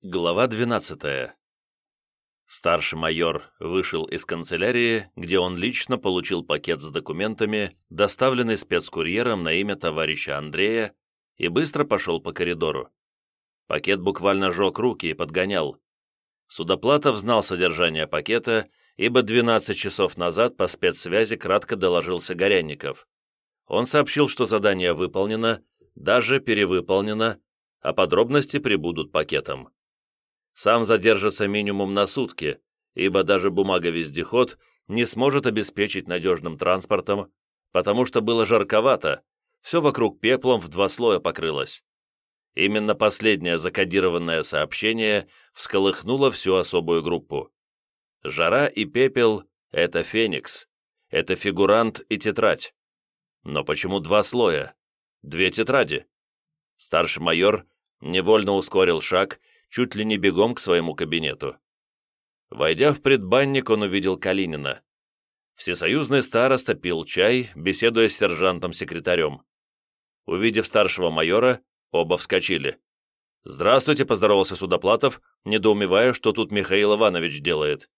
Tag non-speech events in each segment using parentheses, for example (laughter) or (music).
Глава 12. Старший майор вышел из канцелярии, где он лично получил пакет с документами, доставленный спецкурьером на имя товарища Андрея, и быстро пошел по коридору. Пакет буквально жег руки и подгонял. Судоплатов знал содержание пакета, ибо 12 часов назад по спецсвязи кратко доложился Горянников. Он сообщил, что задание выполнено, даже перевыполнено, а подробности прибудут пакетом сам задержится минимум на сутки, ибо даже бумага-вездеход не сможет обеспечить надежным транспортом, потому что было жарковато, все вокруг пеплом в два слоя покрылось. Именно последнее закодированное сообщение всколыхнуло всю особую группу. Жара и пепел — это феникс, это фигурант и тетрадь. Но почему два слоя? Две тетради? Старший майор невольно ускорил шаг чуть ли не бегом к своему кабинету. Войдя в предбанник, он увидел Калинина. Всесоюзный староста пил чай, беседуя с сержантом-секретарем. Увидев старшего майора, оба вскочили. «Здравствуйте», — поздоровался Судоплатов, недоумевая, что тут Михаил Иванович делает.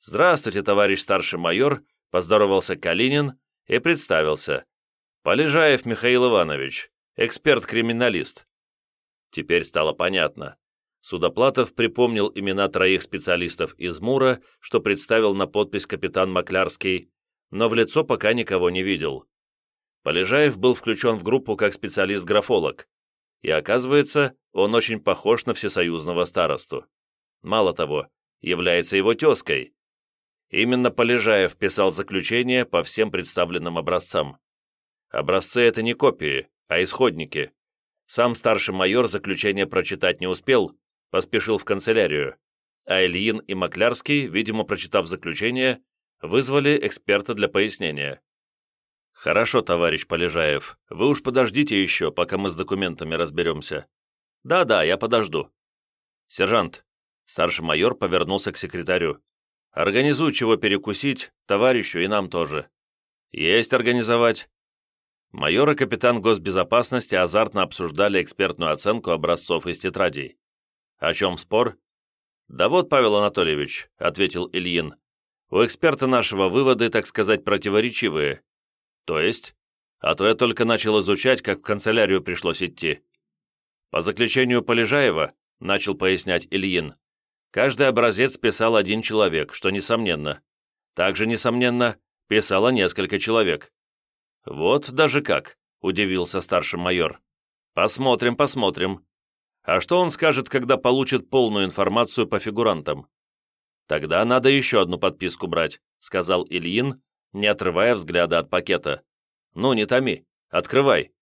«Здравствуйте, товарищ старший майор», — поздоровался Калинин и представился. «Полежаев Михаил Иванович, эксперт-криминалист». Теперь стало понятно. Судоплатов припомнил имена троих специалистов из МУРа, что представил на подпись капитан Маклярский, но в лицо пока никого не видел. Полежаев был включен в группу как специалист-графолог, и оказывается, он очень похож на всесоюзного старосту. Мало того, является его тезкой. Именно Полежаев писал заключение по всем представленным образцам. Образцы — это не копии, а исходники. Сам старший майор заключение прочитать не успел, поспешил в канцелярию, а Ильин и Маклярский, видимо, прочитав заключение, вызвали эксперта для пояснения. «Хорошо, товарищ Полежаев, вы уж подождите еще, пока мы с документами разберемся». «Да-да, я подожду». «Сержант», — старший майор повернулся к секретарю, «организуй чего перекусить, товарищу и нам тоже». «Есть организовать». Майор и капитан госбезопасности азартно обсуждали экспертную оценку образцов из тетрадей. «О чем спор?» «Да вот, Павел Анатольевич», — ответил Ильин, «у эксперта нашего выводы, так сказать, противоречивые». «То есть?» «А то я только начал изучать, как в канцелярию пришлось идти». По заключению Полежаева, начал пояснять Ильин, каждый образец писал один человек, что несомненно. Также, несомненно, писало несколько человек. «Вот даже как», — удивился старший майор. «Посмотрим, посмотрим. А что он скажет, когда получит полную информацию по фигурантам? Тогда надо еще одну подписку брать, сказал Ильин, не отрывая взгляда от пакета. Ну, не томи, открывай.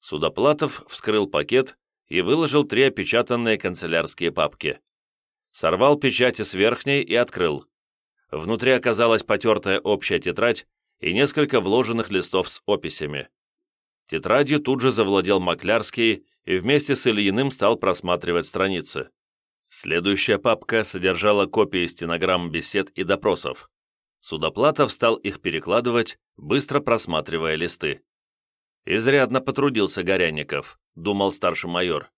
Судоплатов вскрыл пакет и выложил три опечатанные канцелярские папки. Сорвал печати с верхней и открыл. Внутри оказалась потертая общая тетрадь и несколько вложенных листов с описями. Тетрадью тут же завладел Маклярский и вместе с Ильиным стал просматривать страницы. Следующая папка содержала копии стенограмм бесед и допросов. Судоплатов стал их перекладывать, быстро просматривая листы. «Изрядно потрудился Горянников», — думал старший майор.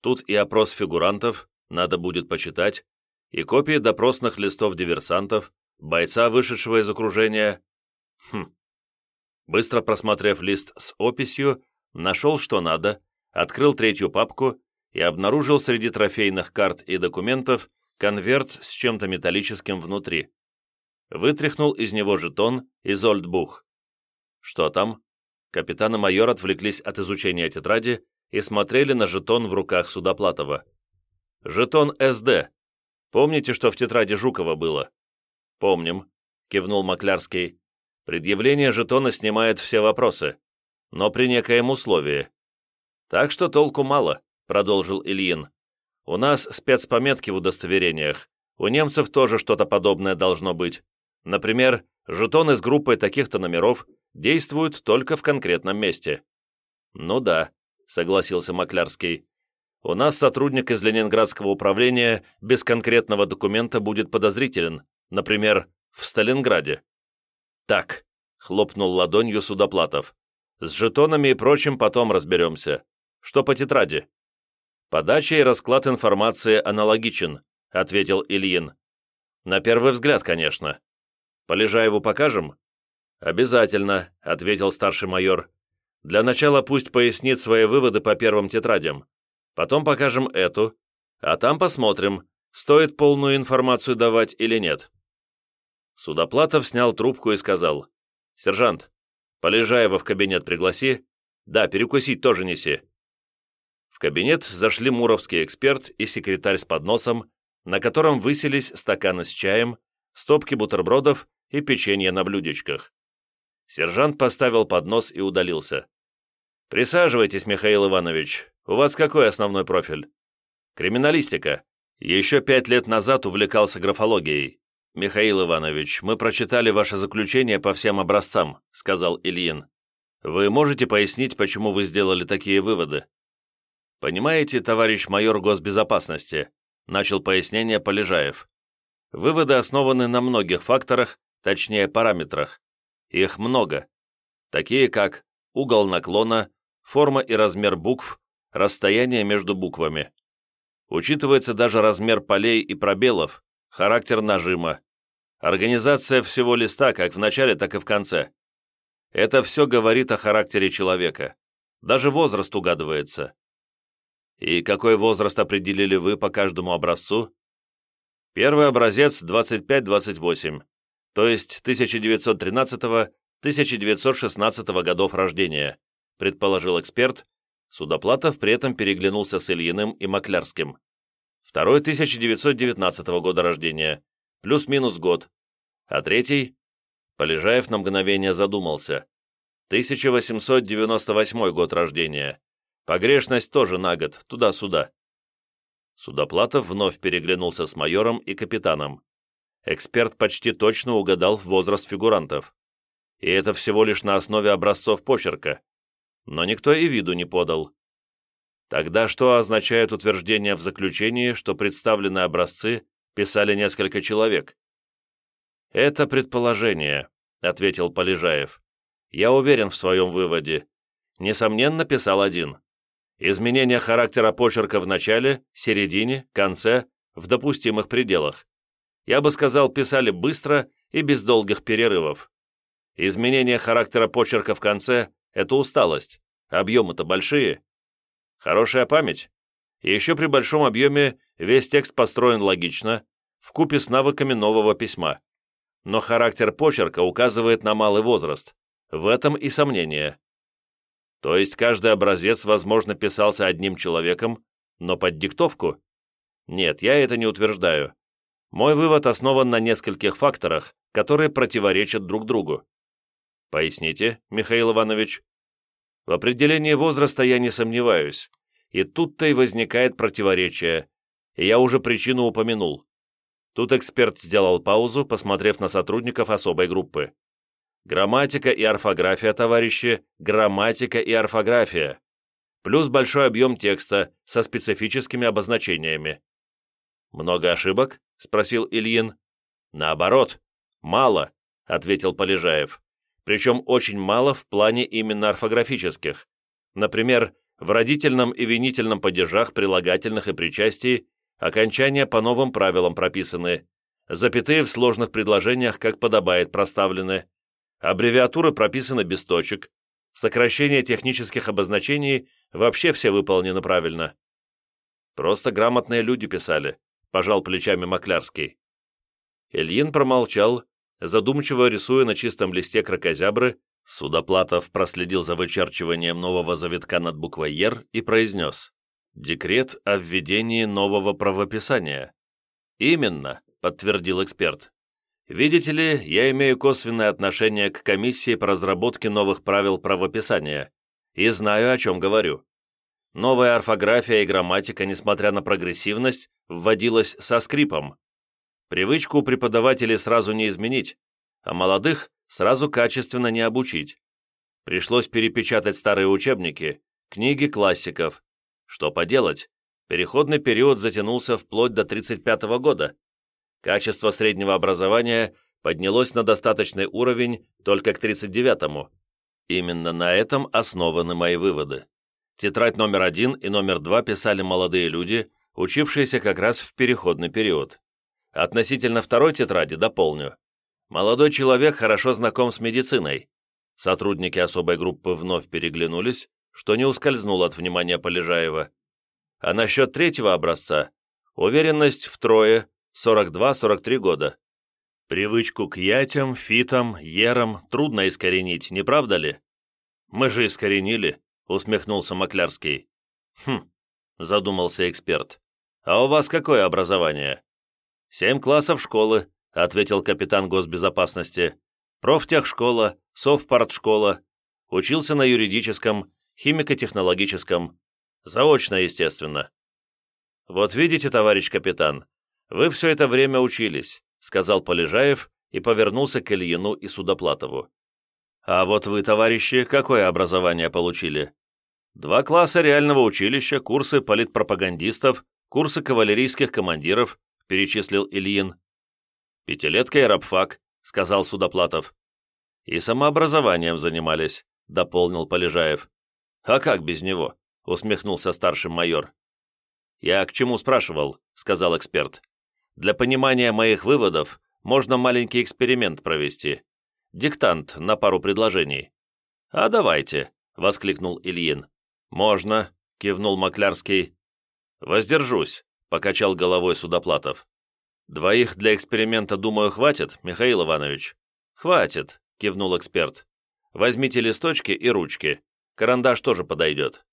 «Тут и опрос фигурантов, надо будет почитать, и копии допросных листов диверсантов, бойца, вышедшего из окружения. Хм. Быстро просмотрев лист с описью, нашел, что надо, открыл третью папку и обнаружил среди трофейных карт и документов конверт с чем-то металлическим внутри. Вытряхнул из него жетон и зольдбух. Что там? Капитан и майор отвлеклись от изучения тетради и смотрели на жетон в руках Судоплатова. «Жетон СД. Помните, что в тетради Жукова было?» «Помним», — кивнул Маклярский. «Предъявление жетона снимает все вопросы, но при некоем условии. «Так что толку мало», — продолжил Ильин. «У нас спецпометки в удостоверениях. У немцев тоже что-то подобное должно быть. Например, жетоны с группой таких-то номеров действуют только в конкретном месте». «Ну да», — согласился Маклярский. «У нас сотрудник из Ленинградского управления без конкретного документа будет подозрителен, например, в Сталинграде». «Так», — хлопнул ладонью Судоплатов. «С жетонами и прочим потом разберемся. Что по тетради?» «Подача и расклад информации аналогичен», — ответил Ильин. «На первый взгляд, конечно. Полежаеву покажем?» «Обязательно», — ответил старший майор. «Для начала пусть пояснит свои выводы по первым тетрадям. Потом покажем эту, а там посмотрим, стоит полную информацию давать или нет». Судоплатов снял трубку и сказал. «Сержант, Полежаева в кабинет пригласи. Да, перекусить тоже неси». В кабинет зашли муровский эксперт и секретарь с подносом, на котором высились стаканы с чаем, стопки бутербродов и печенье на блюдечках. Сержант поставил поднос и удалился. «Присаживайтесь, Михаил Иванович. У вас какой основной профиль?» «Криминалистика. Еще пять лет назад увлекался графологией. Михаил Иванович, мы прочитали ваше заключение по всем образцам», сказал Ильин. «Вы можете пояснить, почему вы сделали такие выводы?» «Понимаете, товарищ майор госбезопасности», начал пояснение Полежаев. «Выводы основаны на многих факторах, точнее параметрах. Их много. Такие как угол наклона, форма и размер букв, расстояние между буквами. Учитывается даже размер полей и пробелов, характер нажима, организация всего листа как в начале, так и в конце. Это все говорит о характере человека. Даже возраст угадывается. И какой возраст определили вы по каждому образцу? Первый образец 25-28 то есть 1913-1916 годов рождения, предположил эксперт, Судоплатов при этом переглянулся с Ильиным и Маклярским. Второй 1919 года рождения, плюс-минус год, а третий, Полежаев на мгновение задумался, 1898 год рождения, погрешность тоже на год, туда-сюда. Судоплатов вновь переглянулся с майором и капитаном эксперт почти точно угадал возраст фигурантов. И это всего лишь на основе образцов почерка. Но никто и виду не подал. Тогда что означает утверждение в заключении, что представленные образцы писали несколько человек? «Это предположение», — ответил Полежаев. «Я уверен в своем выводе. Несомненно, писал один. Изменение характера почерка в начале, середине, конце, в допустимых пределах я бы сказал, писали быстро и без долгих перерывов. Изменение характера почерка в конце – это усталость, объемы-то большие. Хорошая память. И еще при большом объеме весь текст построен логично, в купе с навыками нового письма. Но характер почерка указывает на малый возраст. В этом и сомнение. То есть каждый образец, возможно, писался одним человеком, но под диктовку? Нет, я это не утверждаю. Мой вывод основан на нескольких факторах, которые противоречат друг другу. Поясните, Михаил Иванович. В определении возраста я не сомневаюсь, и тут-то и возникает противоречие, и я уже причину упомянул. Тут эксперт сделал паузу, посмотрев на сотрудников особой группы. Грамматика и орфография, товарищи, грамматика и орфография. Плюс большой объем текста со специфическими обозначениями. Много ошибок? — спросил Ильин. «Наоборот, мало», — ответил Полежаев. «Причем очень мало в плане именно орфографических. Например, в родительном и винительном падежах прилагательных и причастий окончания по новым правилам прописаны, запятые в сложных предложениях, как подобает, проставлены, аббревиатуры прописаны без точек, сокращение технических обозначений вообще все выполнены правильно. Просто грамотные люди писали, — пожал плечами Маклярский. Ильин промолчал, задумчиво рисуя на чистом листе кракозябры, Судоплатов проследил за вычерчиванием нового завитка над буквой «Ер» и произнес «Декрет о введении нового правописания». «Именно», — подтвердил эксперт. «Видите ли, я имею косвенное отношение к комиссии по разработке новых правил правописания и знаю, о чем говорю. Новая орфография и грамматика, несмотря на прогрессивность, вводилась со скрипом. Привычку преподавателей сразу не изменить, а молодых сразу качественно не обучить. Пришлось перепечатать старые учебники, книги классиков. Что поделать, переходный период затянулся вплоть до 1935 года. Качество среднего образования поднялось на достаточный уровень только к 1939-му. Именно на этом основаны мои выводы. Тетрадь номер один и номер два писали молодые люди, учившиеся как раз в переходный период. Относительно второй тетради дополню. Молодой человек хорошо знаком с медициной. Сотрудники особой группы вновь переглянулись, что не ускользнуло от внимания Полежаева. А насчет третьего образца – уверенность втрое, 42-43 года. Привычку к ятям, фитам, ерам трудно искоренить, не правда ли? Мы же искоренили, усмехнулся Маклярский. Хм, задумался эксперт. А у вас какое образование? Семь классов школы, ответил капитан госбезопасности. Профтехшкола, совпартшкола. Учился на юридическом, химико-технологическом. Заочно, естественно. Вот видите, товарищ капитан, вы все это время учились, сказал Полежаев и повернулся к Ильину и Судоплатову. А вот вы, товарищи, какое образование получили? Два класса реального училища, курсы политпропагандистов, курсы кавалерийских командиров, перечислил Ильин. Пятилетка и рабфак, сказал Судоплатов. И самообразованием занимались, дополнил Полежаев. А как без него? усмехнулся старший майор. «Я к чему спрашивал?» — сказал эксперт. «Для понимания моих выводов можно маленький эксперимент провести. Диктант на пару предложений». «А давайте», — воскликнул Ильин. «Можно», — кивнул Маклярский. «Воздержусь», — покачал головой Судоплатов. «Двоих для эксперимента, думаю, хватит, Михаил Иванович?» «Хватит», — кивнул эксперт. «Возьмите листочки и ручки. Карандаш тоже подойдет».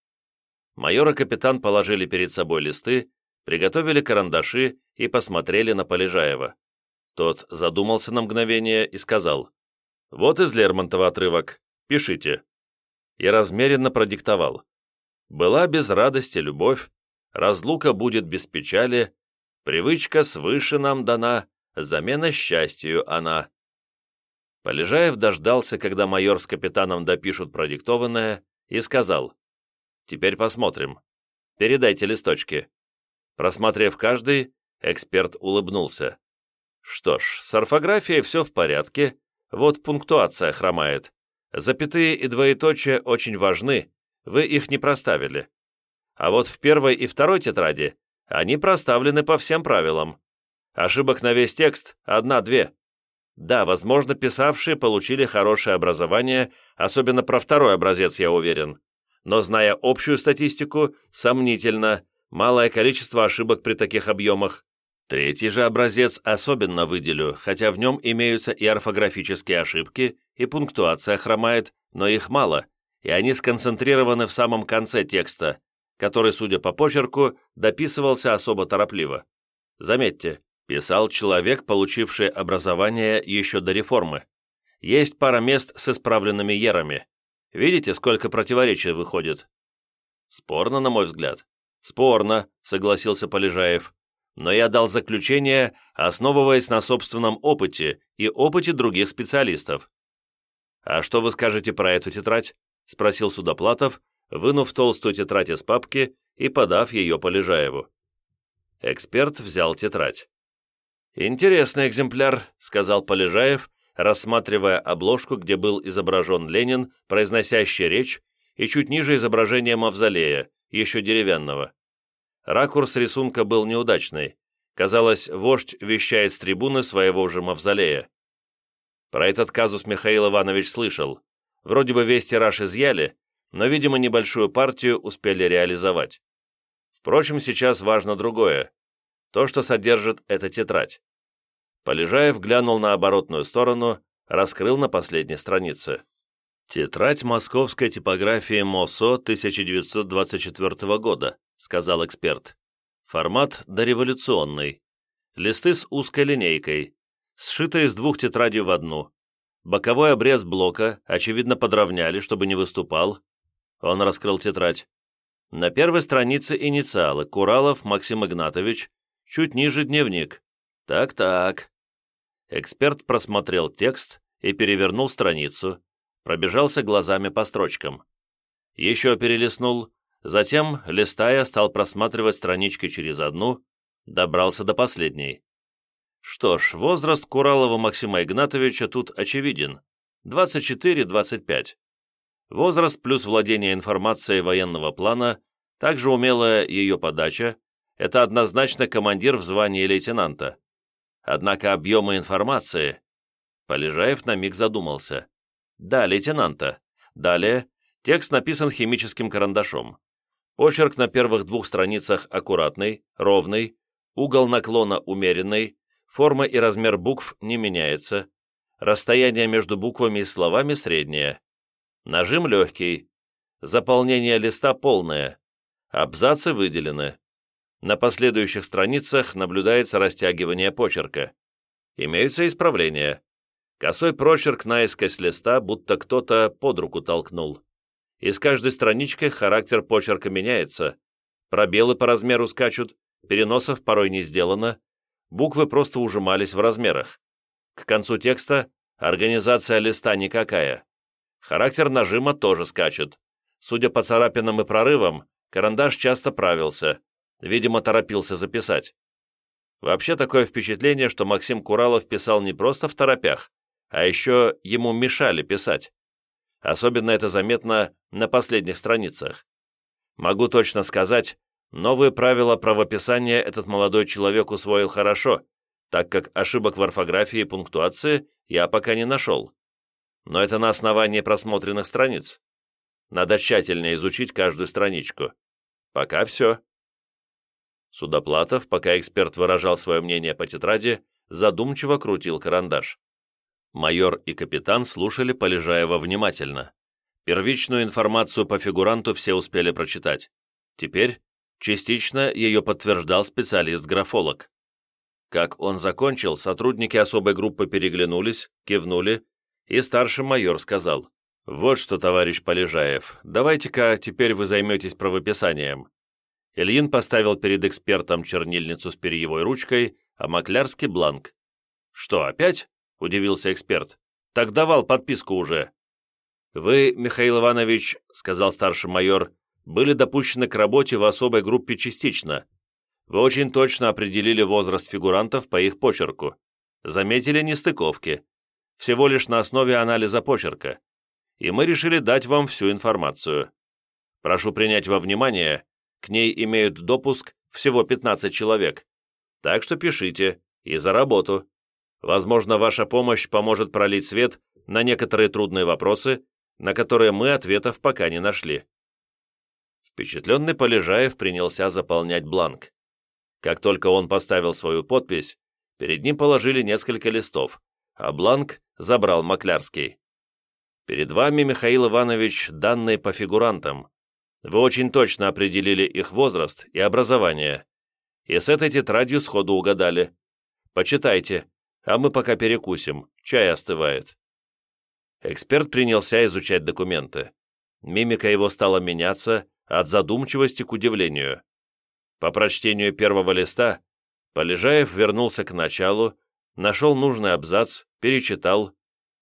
Майор и капитан положили перед собой листы, приготовили карандаши и посмотрели на Полежаева. Тот задумался на мгновение и сказал, «Вот из Лермонтова отрывок. Пишите». И размеренно продиктовал. «Была без радости любовь, разлука будет без печали, привычка свыше нам дана, замена счастью она». Полежаев дождался, когда майор с капитаном допишут продиктованное, и сказал, Теперь посмотрим. Передайте листочки». Просмотрев каждый, эксперт улыбнулся. «Что ж, с орфографией все в порядке, вот пунктуация хромает. Запятые и двоеточие очень важны, вы их не проставили. А вот в первой и второй тетради они проставлены по всем правилам. Ошибок на весь текст одна-две. Да, возможно, писавшие получили хорошее образование, особенно про второй образец, я уверен но, зная общую статистику, сомнительно, малое количество ошибок при таких объемах. Третий же образец особенно выделю, хотя в нем имеются и орфографические ошибки, и пунктуация хромает, но их мало, и они сконцентрированы в самом конце текста, который, судя по почерку, дописывался особо торопливо. Заметьте, писал человек, получивший образование еще до реформы. Есть пара мест с исправленными ерами. Видите, сколько противоречий выходит?» «Спорно, на мой взгляд». «Спорно», — согласился Полежаев. «Но я дал заключение, основываясь на собственном опыте и опыте других специалистов». «А что вы скажете про эту тетрадь?» — спросил Судоплатов, вынув толстую тетрадь из папки и подав ее Полежаеву. Эксперт взял тетрадь. «Интересный экземпляр», — сказал Полежаев рассматривая обложку, где был изображен Ленин, произносящий речь, и чуть ниже изображение мавзолея, еще деревянного. Ракурс рисунка был неудачный. Казалось, вождь вещает с трибуны своего же мавзолея. Про этот казус Михаил Иванович слышал. Вроде бы весь тираж изъяли, но, видимо, небольшую партию успели реализовать. Впрочем, сейчас важно другое. То, что содержит эта тетрадь. Полежаев глянул на оборотную сторону, раскрыл на последней странице. «Тетрадь московской типографии МОСО 1924 года», сказал эксперт. «Формат дореволюционный. Листы с узкой линейкой, сшиты из двух тетрадей в одну. Боковой обрез блока, очевидно, подровняли, чтобы не выступал». Он раскрыл тетрадь. На первой странице инициалы Куралов Максим Игнатович, чуть ниже дневник. Так-так. Эксперт просмотрел текст и перевернул страницу, пробежался глазами по строчкам. Еще перелистнул, затем, листая, стал просматривать странички через одну, добрался до последней. Что ж, возраст Куралова Максима Игнатовича тут очевиден. 24-25. Возраст плюс владение информацией военного плана, также умелая ее подача – это однозначно командир в звании лейтенанта. Однако объемы информации... Полежаев на миг задумался. Да, лейтенанта. Далее, текст написан химическим карандашом. Почерк на первых двух страницах аккуратный, ровный, угол наклона умеренный, форма и размер букв не меняется, расстояние между буквами и словами среднее. Нажим легкий. Заполнение листа полное. Абзацы выделены. На последующих страницах наблюдается растягивание почерка. Имеются исправления. Косой прочерк наискось листа, будто кто-то под руку толкнул. И с каждой страничкой характер почерка меняется. Пробелы по размеру скачут, переносов порой не сделано, буквы просто ужимались в размерах. К концу текста организация листа никакая. Характер нажима тоже скачет. Судя по царапинам и прорывам, карандаш часто правился. Видимо, торопился записать. Вообще такое впечатление, что Максим Куралов писал не просто в торопях, а еще ему мешали писать. Особенно это заметно на последних страницах. Могу точно сказать, новые правила правописания этот молодой человек усвоил хорошо, так как ошибок в орфографии и пунктуации я пока не нашел но это на основании просмотренных страниц. Надо тщательно изучить каждую страничку. Пока все. Судоплатов, пока эксперт выражал свое мнение по тетради, задумчиво крутил карандаш. Майор и капитан слушали Полежаева внимательно. Первичную информацию по фигуранту все успели прочитать. Теперь частично ее подтверждал специалист-графолог. Как он закончил, сотрудники особой группы переглянулись, кивнули и старший майор сказал, «Вот что, товарищ Полежаев, давайте-ка теперь вы займетесь правописанием». Ильин поставил перед экспертом чернильницу с перьевой ручкой, а Маклярский бланк. «Что, опять?» – удивился эксперт. «Так давал подписку уже». «Вы, Михаил Иванович, — сказал старший майор, — были допущены к работе в особой группе частично. Вы очень точно определили возраст фигурантов по их почерку. Заметили нестыковки всего лишь на основе анализа почерка, и мы решили дать вам всю информацию. Прошу принять во внимание, к ней имеют допуск всего 15 человек, так что пишите и за работу. Возможно, ваша помощь поможет пролить свет на некоторые трудные вопросы, на которые мы ответов пока не нашли. Впечатленный Полежаев принялся заполнять бланк. Как только он поставил свою подпись, перед ним положили несколько листов, а бланк забрал Маклярский. Перед вами, Михаил Иванович, данные по фигурантам. Вы очень точно определили их возраст и образование. И с этой тетрадью сходу угадали. Почитайте, а мы пока перекусим, чай остывает. Эксперт принялся изучать документы. Мимика его стала меняться от задумчивости к удивлению. По прочтению первого листа Полежаев вернулся к началу нашел нужный абзац, перечитал,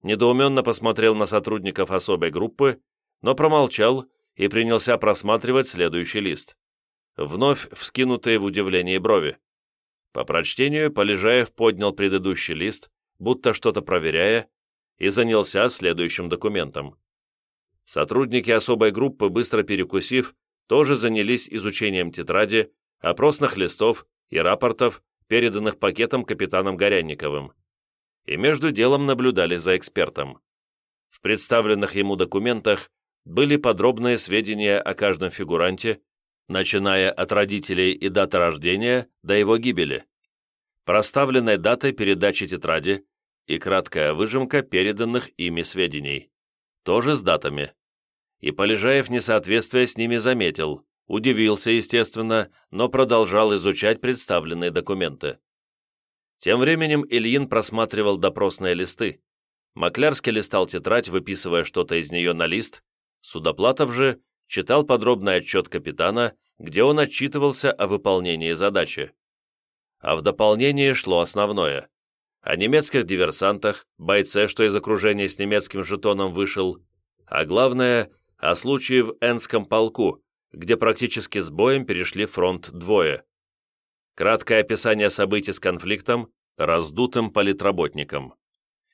недоуменно посмотрел на сотрудников особой группы, но промолчал и принялся просматривать следующий лист. Вновь вскинутые в удивлении брови. По прочтению Полежаев поднял предыдущий лист, будто что-то проверяя, и занялся следующим документом. Сотрудники особой группы, быстро перекусив, тоже занялись изучением тетради, опросных листов и рапортов, переданных пакетом капитаном Горянниковым, и между делом наблюдали за экспертом. В представленных ему документах были подробные сведения о каждом фигуранте, начиная от родителей и даты рождения до его гибели, проставленной датой передачи тетради и краткая выжимка переданных ими сведений, тоже с датами. И Полежаев несоответствие с ними заметил, Удивился, естественно, но продолжал изучать представленные документы. Тем временем Ильин просматривал допросные листы. Маклярский листал тетрадь, выписывая что-то из нее на лист. Судоплатов же читал подробный отчет капитана, где он отчитывался о выполнении задачи. А в дополнение шло основное. О немецких диверсантах, бойце, что из окружения с немецким жетоном вышел, а главное, о случае в Энском полку, где практически с боем перешли фронт двое. Краткое описание событий с конфликтом, раздутым политработником.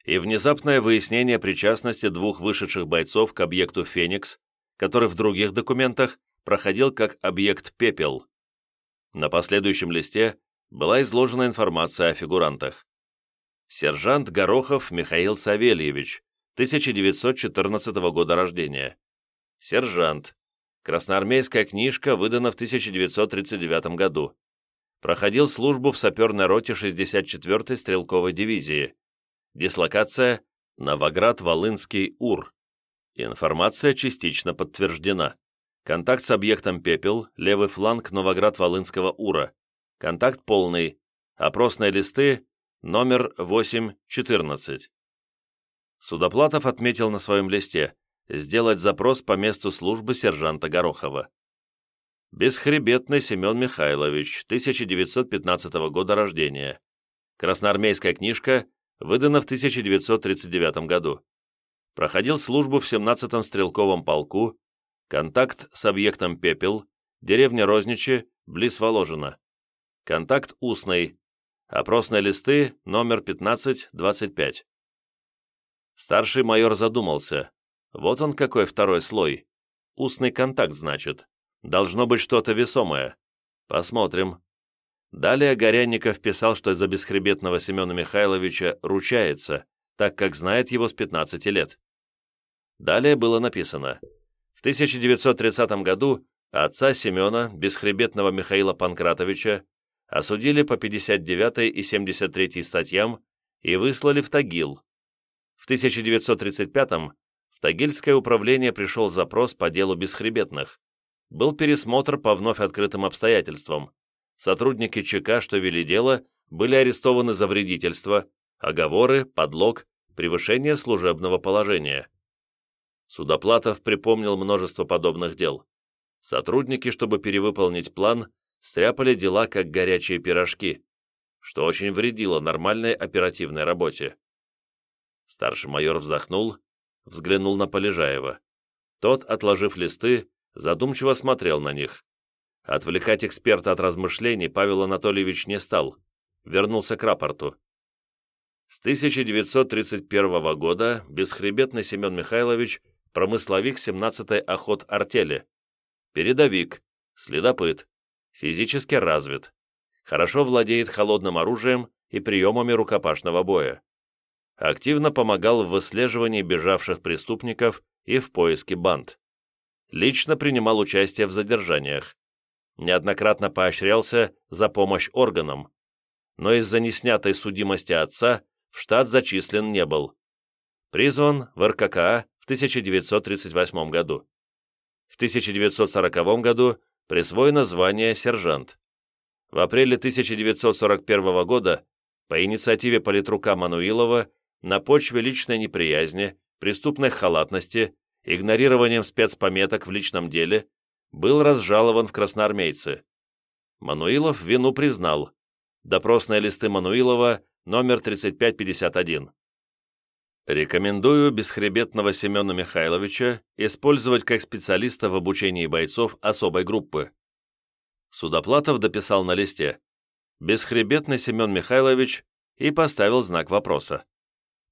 и внезапное выяснение причастности двух вышедших бойцов к объекту «Феникс», который в других документах проходил как объект «Пепел». На последующем листе была изложена информация о фигурантах. Сержант Горохов Михаил Савельевич, 1914 года рождения. Сержант. Красноармейская книжка выдана в 1939 году. Проходил службу в саперной роте 64-й стрелковой дивизии. Дислокация – Новоград-Волынский УР. Информация частично подтверждена. Контакт с объектом «Пепел», левый фланг Новоград-Волынского УРа. Контакт полный. Опросные листы, номер 814. Судоплатов отметил на своем листе сделать запрос по месту службы сержанта Горохова. Бесхребетный Семен Михайлович, 1915 года рождения. Красноармейская книжка, выдана в 1939 году. Проходил службу в 17-м стрелковом полку, контакт с объектом «Пепел», деревня Розничи, близ Воложина. Контакт устный. Опросные листы, номер 1525. Старший майор задумался. Вот он какой второй слой. Устный контакт, значит. Должно быть что-то весомое. Посмотрим. Далее Горянников писал, что за бесхребетного Семена Михайловича ручается, так как знает его с 15 лет. Далее было написано. В 1930 году отца Семена, бесхребетного Михаила Панкратовича, осудили по 59 и 73 статьям и выслали в Тагил, в 1935 в Тагильское управление пришел запрос по делу бесхребетных. Был пересмотр по вновь открытым обстоятельствам. Сотрудники ЧК, что вели дело, были арестованы за вредительство, оговоры, подлог, превышение служебного положения. Судоплатов припомнил множество подобных дел. Сотрудники, чтобы перевыполнить план, стряпали дела как горячие пирожки, что очень вредило нормальной оперативной работе. Старший майор вздохнул, взглянул на Полежаева. Тот, отложив листы, задумчиво смотрел на них. Отвлекать эксперта от размышлений Павел Анатольевич не стал. Вернулся к рапорту. С 1931 года бесхребетный Семен Михайлович промысловик 17-й охот артели, передовик, следопыт, физически развит, хорошо владеет холодным оружием и приемами рукопашного боя активно помогал в выслеживании бежавших преступников и в поиске банд. Лично принимал участие в задержаниях. Неоднократно поощрялся за помощь органам, но из-за неснятой судимости отца в штат зачислен не был. Призван в РККА 1938 году. В 1940 году присвоено звание сержант. В апреле 1941 года по инициативе политрука Мануилова на почве личной неприязни, преступной халатности, игнорированием спецпометок в личном деле, был разжалован в красноармейцы. Мануилов вину признал. Допросные листы Мануилова, номер 3551. Рекомендую бесхребетного Семена Михайловича использовать как специалиста в обучении бойцов особой группы. Судоплатов дописал на листе «Бесхребетный Семен Михайлович» и поставил знак вопроса.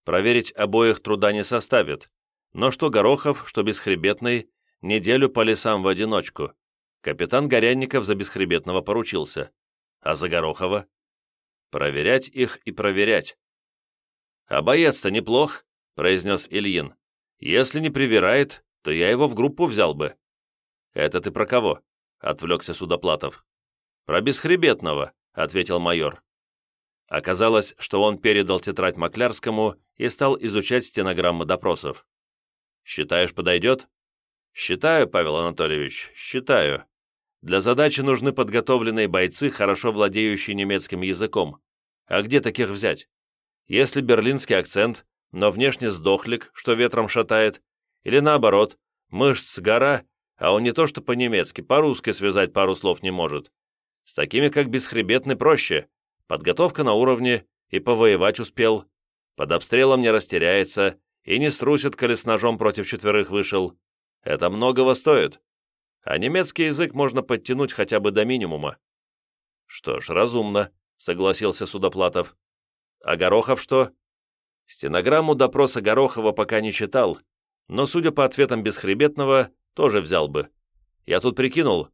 Проверить обоих труда не составит, но что Горохов, что Бесхребетный, неделю по лесам в одиночку. Капитан Горянников за Бесхребетного поручился. А за Горохова? Проверять их и проверять. «А боец-то неплох», — произнес Ильин. «Если не привирает, то я его в группу взял бы». «Это ты про кого?» — отвлекся Судоплатов. «Про Бесхребетного», — ответил майор. Оказалось, что он передал тетрадь Маклярскому и стал изучать стенограммы допросов. «Считаешь, подойдет?» «Считаю, Павел Анатольевич, считаю. Для задачи нужны подготовленные бойцы, хорошо владеющие немецким языком. А где таких взять? Если берлинский акцент, но внешне сдохлик, что ветром шатает, или наоборот, мышц гора, а он не то что по-немецки, по-русски связать пару слов не может. С такими, как бесхребетный, проще. Подготовка на уровне, и повоевать успел. Под обстрелом не растеряется и не струсит, коли ножом против четверых вышел. Это многого стоит. А немецкий язык можно подтянуть хотя бы до минимума. Что ж, разумно, согласился Судоплатов. А Горохов что? Стенограмму допроса Горохова пока не читал, но, судя по ответам Бесхребетного, тоже взял бы. Я тут прикинул,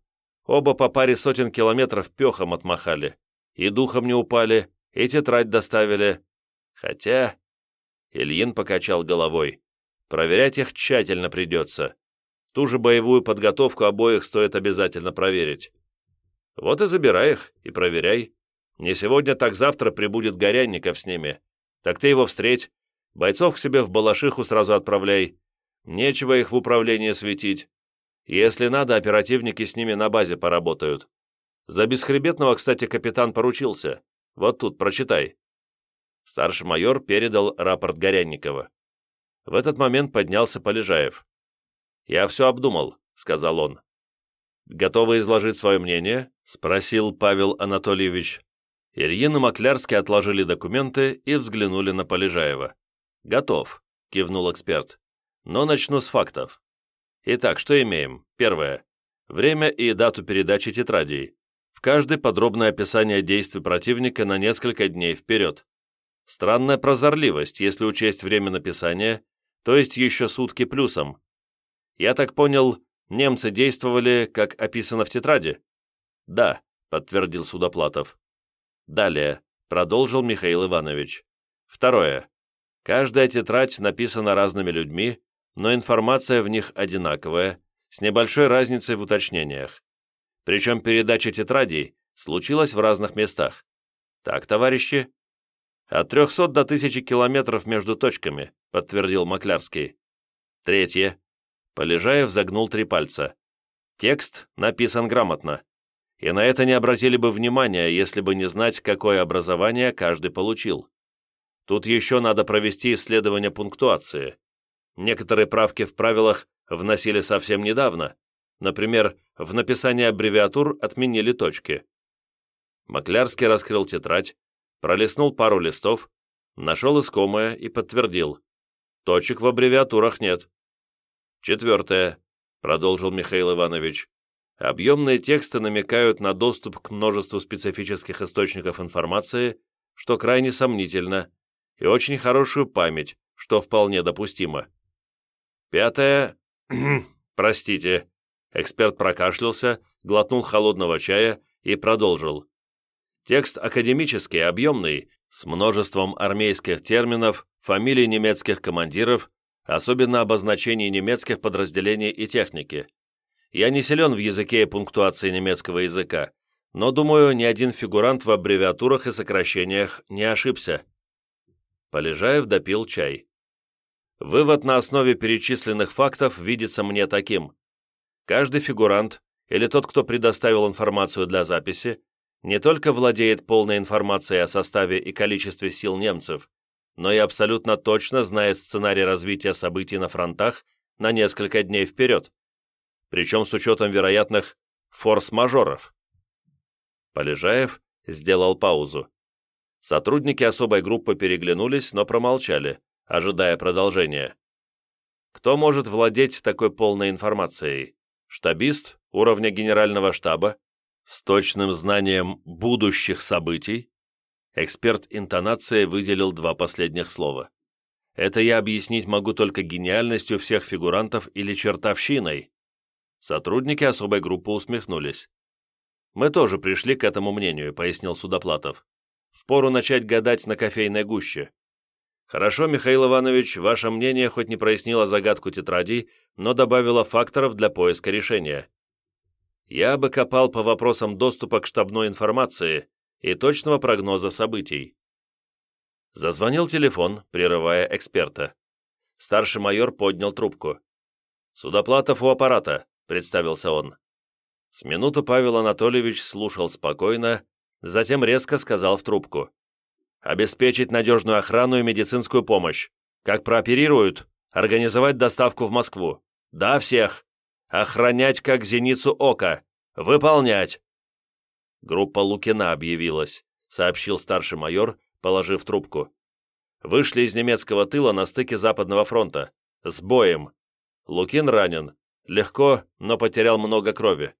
оба по паре сотен километров пехом отмахали, и духом не упали, и тетрадь доставили. Хотя... Ильин покачал головой. Проверять их тщательно придется. Ту же боевую подготовку обоих стоит обязательно проверить. Вот и забирай их, и проверяй. Не сегодня, так завтра прибудет Горянников с ними. Так ты его встреть, бойцов к себе в Балашиху сразу отправляй. Нечего их в управлении светить. Если надо, оперативники с ними на базе поработают. За бесхребетного, кстати, капитан поручился. Вот тут, прочитай». Старший майор передал рапорт Горянникова. В этот момент поднялся Полежаев. «Я все обдумал», — сказал он. «Готовы изложить свое мнение?» — спросил Павел Анатольевич. Ильин и Маклярский отложили документы и взглянули на Полежаева. «Готов», — кивнул эксперт. «Но начну с фактов. Итак, что имеем? Первое. Время и дату передачи тетрадей. В каждой подробное описание действий противника на несколько дней вперед. Странная прозорливость, если учесть время написания, то есть еще сутки плюсом. Я так понял, немцы действовали, как описано в тетради? Да, подтвердил Судоплатов. Далее, продолжил Михаил Иванович. Второе. Каждая тетрадь написана разными людьми, но информация в них одинаковая, с небольшой разницей в уточнениях. Причем передача тетрадей случилась в разных местах. Так, товарищи? От 300 до 1000 километров между точками, подтвердил Маклярский. Третье. Полежаев загнул три пальца. Текст написан грамотно и на это не обратили бы внимания, если бы не знать, какое образование каждый получил. Тут еще надо провести исследование пунктуации. Некоторые правки в правилах вносили совсем недавно. Например, в написании аббревиатур отменили точки. Маклярский раскрыл тетрадь, пролистнул пару листов, нашел искомое и подтвердил. Точек в аббревиатурах нет. Четвертое, продолжил Михаил Иванович. Объемные тексты намекают на доступ к множеству специфических источников информации, что крайне сомнительно, и очень хорошую память, что вполне допустимо. Пятое... (clears throat) Простите. Эксперт прокашлялся, глотнул холодного чая и продолжил. Текст академический, объемный, с множеством армейских терминов, фамилий немецких командиров, особенно обозначений немецких подразделений и техники. Я не силен в языке и пунктуации немецкого языка, но, думаю, ни один фигурант в аббревиатурах и сокращениях не ошибся. Полежаев допил чай. Вывод на основе перечисленных фактов видится мне таким. Каждый фигурант, или тот, кто предоставил информацию для записи, не только владеет полной информацией о составе и количестве сил немцев, но и абсолютно точно знает сценарий развития событий на фронтах на несколько дней вперед причем с учетом вероятных форс-мажоров. Полежаев сделал паузу. Сотрудники особой группы переглянулись, но промолчали, ожидая продолжения. Кто может владеть такой полной информацией? Штабист уровня генерального штаба? С точным знанием будущих событий? Эксперт интонации выделил два последних слова. Это я объяснить могу только гениальностью всех фигурантов или чертовщиной. Сотрудники особой группы усмехнулись. «Мы тоже пришли к этому мнению», — пояснил Судоплатов. «Впору начать гадать на кофейной гуще». «Хорошо, Михаил Иванович, ваше мнение хоть не прояснило загадку тетрадей, но добавило факторов для поиска решения. Я бы копал по вопросам доступа к штабной информации и точного прогноза событий». Зазвонил телефон, прерывая эксперта. Старший майор поднял трубку. «Судоплатов у аппарата. — представился он. С минуту Павел Анатольевич слушал спокойно, затем резко сказал в трубку. «Обеспечить надежную охрану и медицинскую помощь. Как прооперируют, организовать доставку в Москву. Да, всех. Охранять как зеницу ока. Выполнять!» Группа Лукина объявилась, сообщил старший майор, положив трубку. Вышли из немецкого тыла на стыке Западного фронта. С боем. Лукин ранен. Легко, но потерял много крови.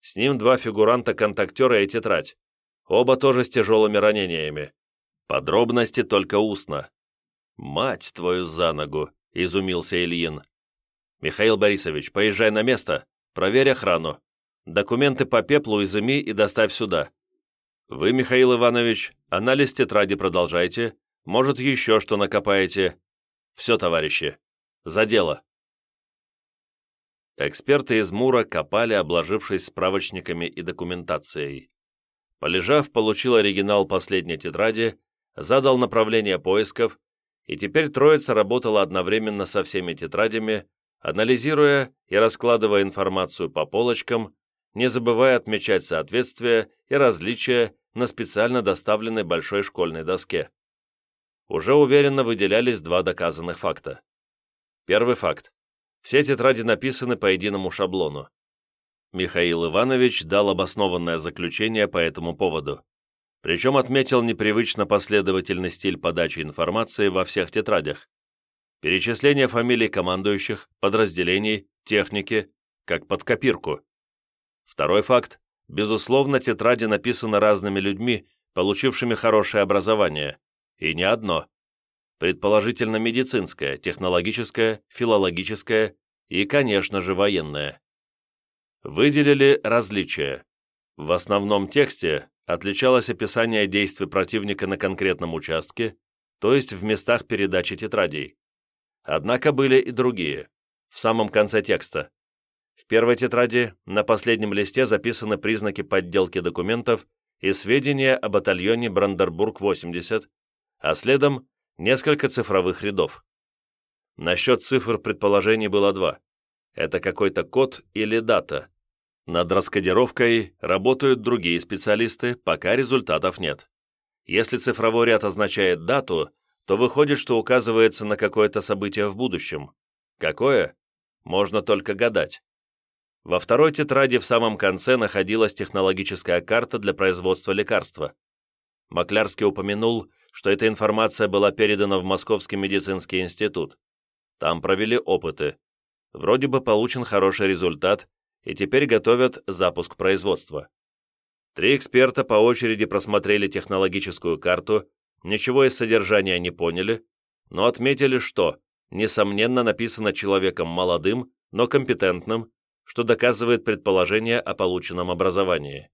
С ним два фигуранта-контактера и тетрадь. Оба тоже с тяжелыми ранениями. Подробности только устно. «Мать твою за ногу!» — изумился Ильин. «Михаил Борисович, поезжай на место, проверь охрану. Документы по пеплу изыми и доставь сюда. Вы, Михаил Иванович, анализ тетради продолжайте, может, еще что накопаете. Все, товарищи, за дело». Эксперты из МУРа копали, обложившись справочниками и документацией. Полежав, получил оригинал последней тетради, задал направление поисков, и теперь троица работала одновременно со всеми тетрадями, анализируя и раскладывая информацию по полочкам, не забывая отмечать соответствия и различия на специально доставленной большой школьной доске. Уже уверенно выделялись два доказанных факта. Первый факт. Все тетради написаны по единому шаблону. Михаил Иванович дал обоснованное заключение по этому поводу. Причем отметил непривычно последовательный стиль подачи информации во всех тетрадях. Перечисление фамилий командующих, подразделений, техники, как под копирку. Второй факт. Безусловно, тетради написаны разными людьми, получившими хорошее образование. И не одно предположительно медицинское, технологическое, филологическое и, конечно же, военное. Выделили различия. В основном тексте отличалось описание действий противника на конкретном участке, то есть в местах передачи тетрадей. Однако были и другие, в самом конце текста. В первой тетради на последнем листе записаны признаки подделки документов и сведения о батальоне Брандербург-80, а следом несколько цифровых рядов. Насчет цифр предположений было два. Это какой-то код или дата. Над раскодировкой работают другие специалисты, пока результатов нет. Если цифровой ряд означает дату, то выходит, что указывается на какое-то событие в будущем. Какое? Можно только гадать. Во второй тетради в самом конце находилась технологическая карта для производства лекарства. Маклярский упомянул, что эта информация была передана в Московский медицинский институт. Там провели опыты. Вроде бы получен хороший результат, и теперь готовят запуск производства. Три эксперта по очереди просмотрели технологическую карту, ничего из содержания не поняли, но отметили, что, несомненно, написано человеком молодым, но компетентным, что доказывает предположение о полученном образовании.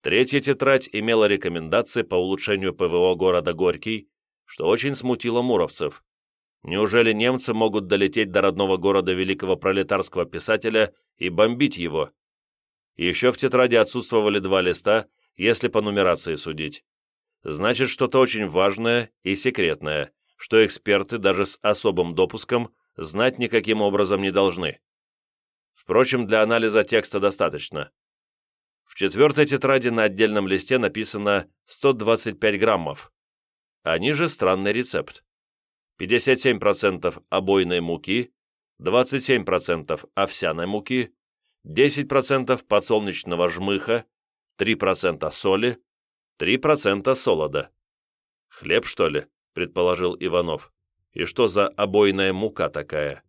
Третья тетрадь имела рекомендации по улучшению ПВО города Горький, что очень смутило муровцев. Неужели немцы могут долететь до родного города великого пролетарского писателя и бомбить его? Еще в тетради отсутствовали два листа, если по нумерации судить. Значит, что-то очень важное и секретное, что эксперты даже с особым допуском знать никаким образом не должны. Впрочем, для анализа текста достаточно. В четвертой тетради на отдельном листе написано 125 граммов. А ниже странный рецепт. 57% обойной муки, 27% овсяной муки, 10% подсолнечного жмыха, 3% соли, 3% солода. «Хлеб, что ли?» – предположил Иванов. «И что за обойная мука такая?»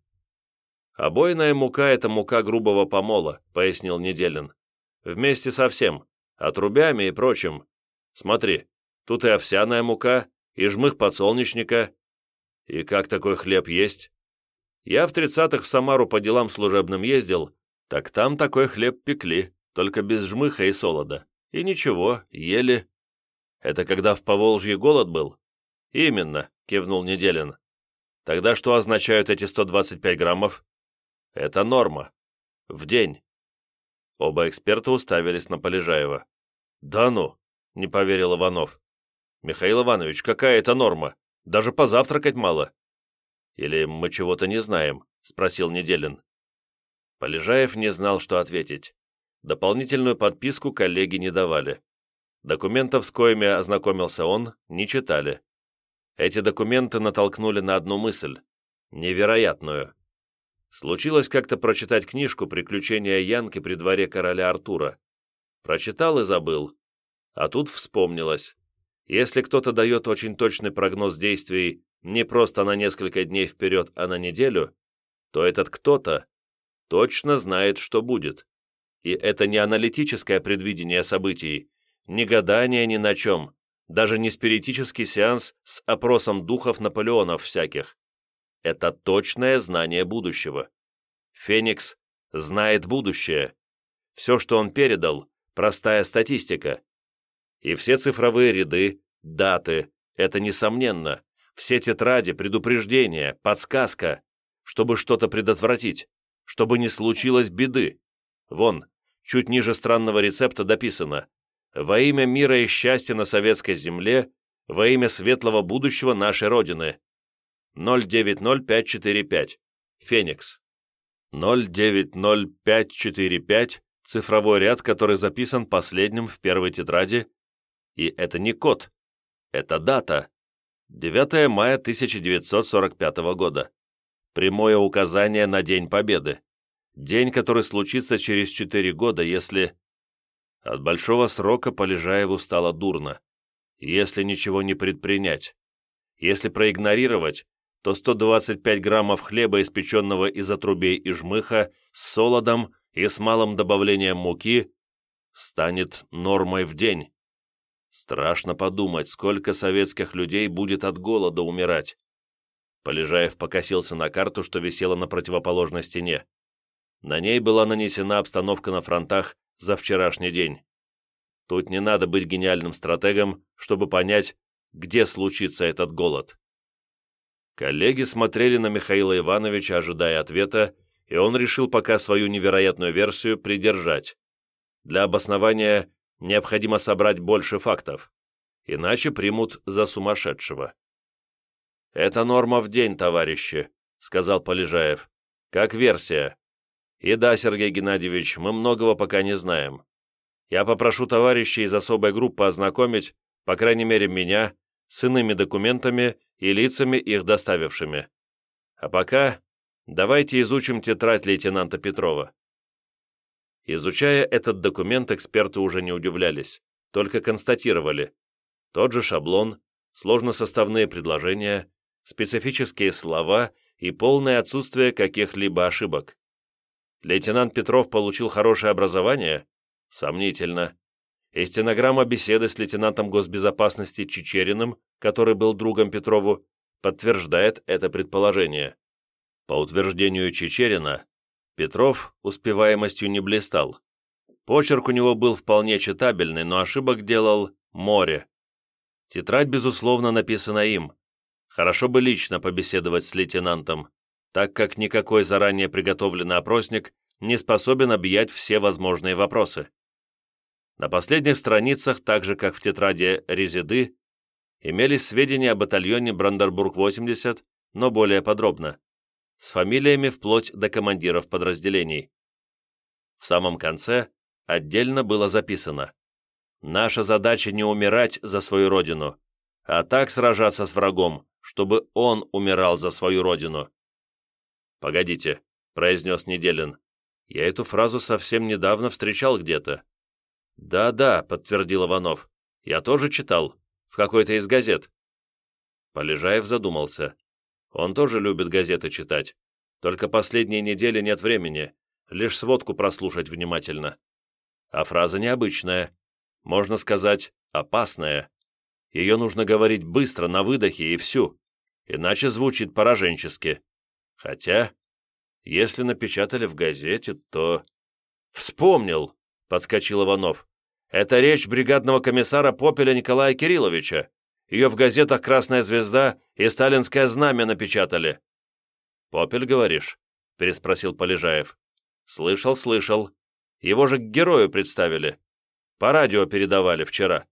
«Обойная мука – это мука грубого помола», – пояснил Неделин. Вместе со всем, отрубями и прочим. Смотри, тут и овсяная мука, и жмых подсолнечника. И как такой хлеб есть? Я в тридцатых в Самару по делам служебным ездил, так там такой хлеб пекли, только без жмыха и солода. И ничего, ели. Это когда в Поволжье голод был? Именно, кивнул Неделин. Тогда что означают эти 125 граммов? Это норма. В день. Оба эксперта уставились на Полежаева. «Да ну!» — не поверил Иванов. «Михаил Иванович, какая это норма? Даже позавтракать мало». «Или мы чего-то не знаем?» — спросил Неделин. Полежаев не знал, что ответить. Дополнительную подписку коллеги не давали. Документов, с коими ознакомился он, не читали. Эти документы натолкнули на одну мысль. Невероятную. Случилось как-то прочитать книжку «Приключения Янки при дворе короля Артура». Прочитал и забыл. А тут вспомнилось. Если кто-то дает очень точный прогноз действий не просто на несколько дней вперед, а на неделю, то этот кто-то точно знает, что будет. И это не аналитическое предвидение событий, не гадание ни на чем, даже не спиритический сеанс с опросом духов Наполеонов всяких. Это точное знание будущего. Феникс знает будущее. Все, что он передал, простая статистика. И все цифровые ряды, даты, это несомненно. Все тетради, предупреждения, подсказка, чтобы что-то предотвратить, чтобы не случилось беды. Вон, чуть ниже странного рецепта дописано «Во имя мира и счастья на советской земле, во имя светлого будущего нашей Родины». 090545. Феникс. 090545 – цифровой ряд, который записан последним в первой тетради, и это не код, это дата. 9 мая 1945 года. Прямое указание на День Победы. День, который случится через 4 года, если... От большого срока Полежаеву стало дурно. Если ничего не предпринять. Если проигнорировать, то 125 граммов хлеба, испеченного из отрубей и жмыха, с солодом и с малым добавлением муки, станет нормой в день. Страшно подумать, сколько советских людей будет от голода умирать. Полежаев покосился на карту, что висела на противоположной стене. На ней была нанесена обстановка на фронтах за вчерашний день. Тут не надо быть гениальным стратегом, чтобы понять, где случится этот голод. Коллеги смотрели на Михаила Ивановича, ожидая ответа, и он решил пока свою невероятную версию придержать. Для обоснования необходимо собрать больше фактов, иначе примут за сумасшедшего. «Это норма в день, товарищи», — сказал Полежаев. «Как версия. И да, Сергей Геннадьевич, мы многого пока не знаем. Я попрошу товарищей из особой группы ознакомить, по крайней мере меня, с иными документами и лицами, их доставившими. А пока давайте изучим тетрадь лейтенанта Петрова». Изучая этот документ, эксперты уже не удивлялись, только констатировали. Тот же шаблон, сложносоставные предложения, специфические слова и полное отсутствие каких-либо ошибок. Лейтенант Петров получил хорошее образование? Сомнительно. И стенограмма беседы с лейтенантом госбезопасности Чечериным, который был другом Петрову, подтверждает это предположение. По утверждению Чечерина, Петров успеваемостью не блистал. Почерк у него был вполне читабельный, но ошибок делал море. Тетрадь, безусловно, написана им. Хорошо бы лично побеседовать с лейтенантом так как никакой заранее приготовленный опросник не способен объять все возможные вопросы. На последних страницах, так же как в тетради «Резиды», имелись сведения о батальоне Брандербург-80, но более подробно, с фамилиями вплоть до командиров подразделений. В самом конце отдельно было записано «Наша задача не умирать за свою родину, а так сражаться с врагом, чтобы он умирал за свою родину. «Погодите», — произнес Неделин. «Я эту фразу совсем недавно встречал где-то». «Да-да», — подтвердил Иванов. «Я тоже читал. В какой-то из газет». Полежаев задумался. Он тоже любит газеты читать. Только последние недели нет времени. Лишь сводку прослушать внимательно. А фраза необычная. Можно сказать, опасная. Ее нужно говорить быстро, на выдохе и всю. Иначе звучит пораженчески. Хотя, если напечатали в газете, то... «Вспомнил!» — подскочил Иванов. «Это речь бригадного комиссара Попеля Николая Кирилловича. Ее в газетах «Красная звезда» и «Сталинское знамя» напечатали». «Попель, говоришь?» — переспросил Полежаев. «Слышал, слышал. Его же к герою представили. По радио передавали вчера».